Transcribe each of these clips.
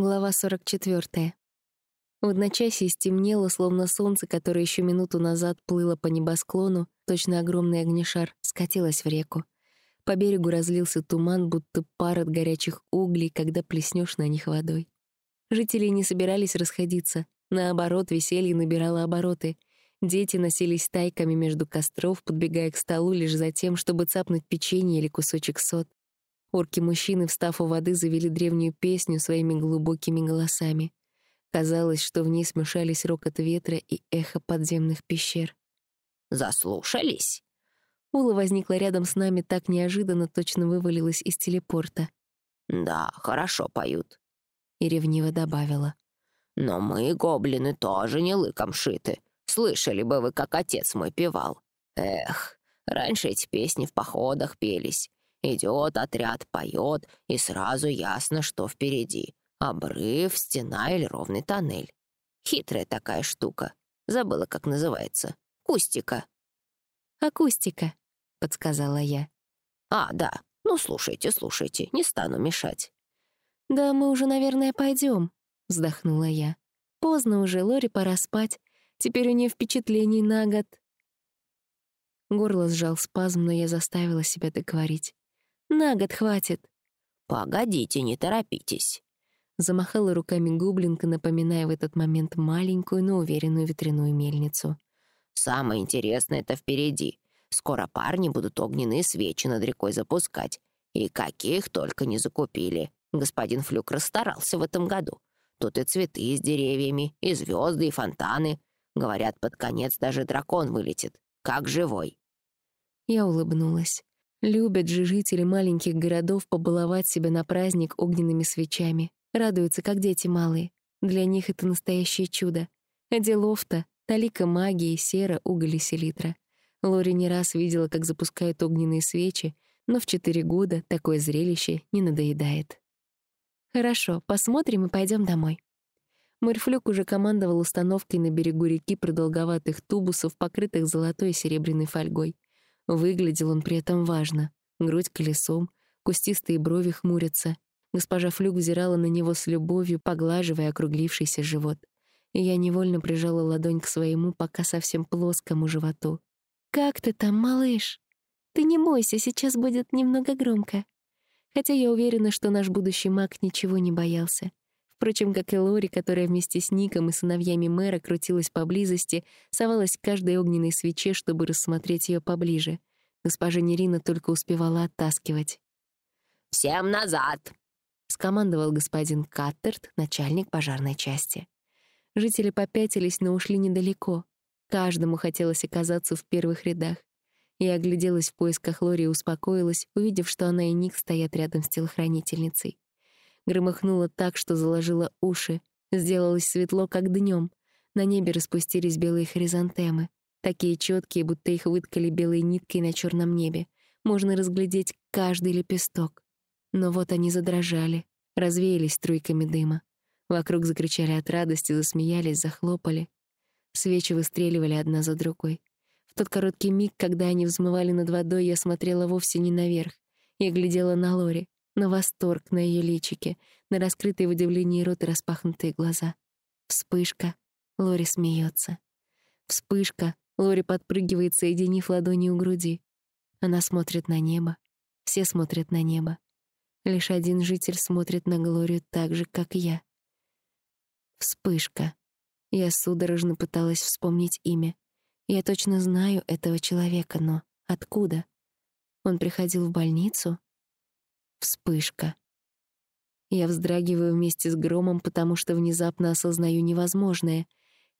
Глава 44. В одночасье стемнело, словно солнце, которое еще минуту назад плыло по небосклону, точно огромный огнешар, скатилось в реку. По берегу разлился туман, будто пар от горячих углей, когда плеснешь на них водой. Жители не собирались расходиться. Наоборот, веселье набирало обороты. Дети носились тайками между костров, подбегая к столу лишь за тем, чтобы цапнуть печенье или кусочек сот. Орки-мужчины, встав у воды, завели древнюю песню своими глубокими голосами. Казалось, что в ней смешались рокот ветра и эхо подземных пещер. «Заслушались?» Ула возникла рядом с нами так неожиданно, точно вывалилась из телепорта. «Да, хорошо поют». И ревниво добавила. «Но мы, гоблины, тоже не лыком шиты. Слышали бы вы, как отец мой певал. Эх, раньше эти песни в походах пелись. Идет отряд, поет, и сразу ясно, что впереди. Обрыв, стена или ровный тоннель. Хитрая такая штука. Забыла, как называется. Кустика. «Акустика», — подсказала я. «А, да. Ну, слушайте, слушайте. Не стану мешать». «Да мы уже, наверное, пойдем», — вздохнула я. «Поздно уже, Лори пора спать. Теперь у нее впечатлений на год». Горло сжал спазм, но я заставила себя договорить. На год хватит». «Погодите, не торопитесь». Замахала руками Гублинка, напоминая в этот момент маленькую, но уверенную ветряную мельницу. «Самое интересное — это впереди. Скоро парни будут огненные свечи над рекой запускать. И каких только не закупили. Господин Флюк расстарался в этом году. Тут и цветы с деревьями, и звезды, и фонтаны. Говорят, под конец даже дракон вылетит, как живой». Я улыбнулась. Любят же жители маленьких городов побаловать себя на праздник огненными свечами. Радуются, как дети малые. Для них это настоящее чудо. А делов-то — талика магии, сера, уголь и селитра. Лори не раз видела, как запускают огненные свечи, но в четыре года такое зрелище не надоедает. «Хорошо, посмотрим и пойдем домой». Морфлюк уже командовал установкой на берегу реки продолговатых тубусов, покрытых золотой и серебряной фольгой. Выглядел он при этом важно. Грудь колесом, кустистые брови хмурятся. Госпожа Флюк взирала на него с любовью, поглаживая округлившийся живот. И я невольно прижала ладонь к своему, пока совсем плоскому животу. «Как ты там, малыш? Ты не бойся, сейчас будет немного громко». Хотя я уверена, что наш будущий маг ничего не боялся. Впрочем, как и Лори, которая вместе с Ником и сыновьями мэра крутилась поблизости, совалась к каждой огненной свече, чтобы рассмотреть ее поближе. Госпожа Нерина только успевала оттаскивать. «Всем назад!» — скомандовал господин Каттерт, начальник пожарной части. Жители попятились, но ушли недалеко. Каждому хотелось оказаться в первых рядах. Я огляделась в поисках Лори и успокоилась, увидев, что она и Ник стоят рядом с телохранительницей. Громыхнуло так, что заложило уши. Сделалось светло, как днем. На небе распустились белые хризантемы. Такие четкие, будто их выткали белой ниткой на черном небе. Можно разглядеть каждый лепесток. Но вот они задрожали, развеялись струйками дыма. Вокруг закричали от радости, засмеялись, захлопали. Свечи выстреливали одна за другой. В тот короткий миг, когда они взмывали над водой, я смотрела вовсе не наверх. Я глядела на Лори на восторг на ее личике, на раскрытые в удивлении рот и распахнутые глаза. Вспышка. Лори смеется. Вспышка. Лори подпрыгивает, соединив ладони у груди. Она смотрит на небо. Все смотрят на небо. Лишь один житель смотрит на Глорию так же, как я. Вспышка. Я судорожно пыталась вспомнить имя. Я точно знаю этого человека, но откуда? Он приходил в больницу? Вспышка. Я вздрагиваю вместе с громом, потому что внезапно осознаю невозможное.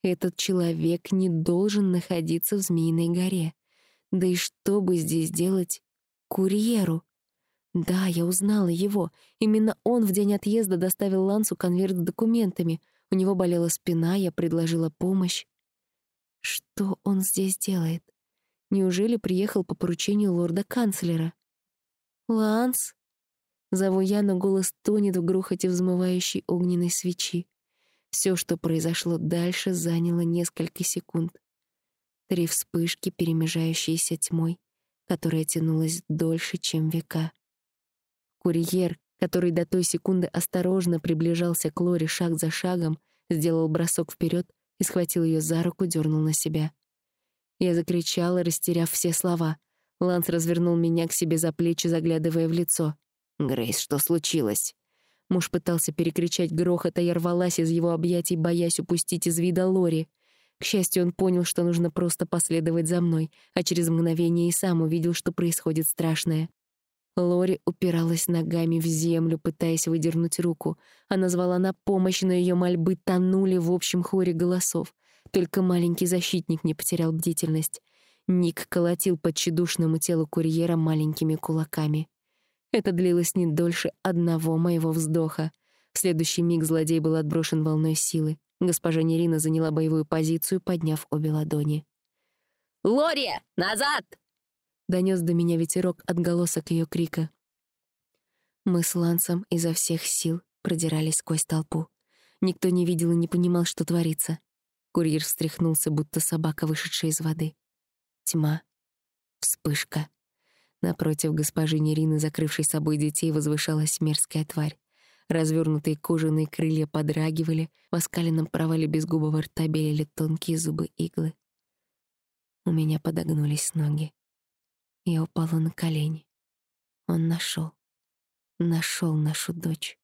Этот человек не должен находиться в Змеиной горе. Да и что бы здесь делать курьеру? Да, я узнала его. Именно он в день отъезда доставил Лансу конверт с документами. У него болела спина, я предложила помощь. Что он здесь делает? Неужели приехал по поручению лорда-канцлера? «Ланс?» Зову я, но голос тонет в грохоте взмывающей огненной свечи. Все, что произошло дальше, заняло несколько секунд. Три вспышки, перемежающиеся тьмой, которая тянулась дольше, чем века. Курьер, который до той секунды осторожно приближался к Лоре шаг за шагом, сделал бросок вперед и схватил ее за руку, дернул на себя. Я закричала, растеряв все слова. Ланс развернул меня к себе за плечи, заглядывая в лицо. «Грейс, что случилось?» Муж пытался перекричать грохот, а я рвалась из его объятий, боясь упустить из вида Лори. К счастью, он понял, что нужно просто последовать за мной, а через мгновение и сам увидел, что происходит страшное. Лори упиралась ногами в землю, пытаясь выдернуть руку. Она звала на помощь, но ее мольбы тонули в общем хоре голосов. Только маленький защитник не потерял бдительность. Ник колотил по тщедушному телу курьера маленькими кулаками. Это длилось не дольше одного моего вздоха. В следующий миг злодей был отброшен волной силы. Госпожа Нерина заняла боевую позицию, подняв обе ладони. «Лори, назад!» Донес до меня ветерок отголосок ее крика. Мы с Лансом изо всех сил продирались сквозь толпу. Никто не видел и не понимал, что творится. Курьер встряхнулся, будто собака, вышедшая из воды. Тьма. Вспышка. Напротив госпожи Нерины, закрывшей собой детей, возвышалась мерзкая тварь. Развернутые кожаные крылья подрагивали, в оскаленном провале безгубого рта белели тонкие зубы иглы. У меня подогнулись ноги. Я упала на колени. Он нашел, нашел нашу дочь.